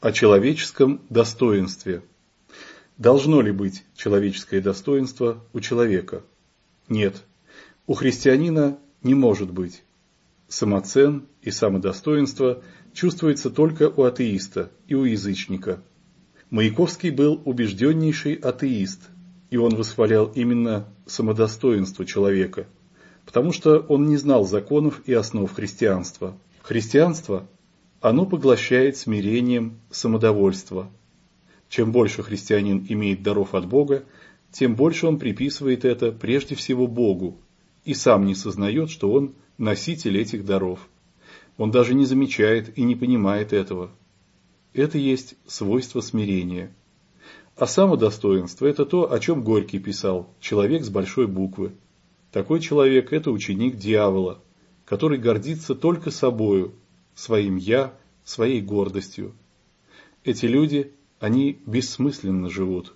О человеческом достоинстве. Должно ли быть человеческое достоинство у человека? Нет. У христианина не может быть. Самоцен и самодостоинство чувствуется только у атеиста и у язычника. Маяковский был убежденнейший атеист, и он восхвалял именно самодостоинство человека, потому что он не знал законов и основ христианства. Христианство оно поглощает смирением самодовольство. Чем больше христианин имеет даров от Бога, тем больше он приписывает это прежде всего Богу и сам не сознает, что он носитель этих даров. Он даже не замечает и не понимает этого. Это есть свойство смирения. А самодостоинство – это то, о чем Горький писал, человек с большой буквы. Такой человек – это ученик дьявола, который гордится только собою, своим «я», своей гордостью. Эти люди, они бессмысленно живут.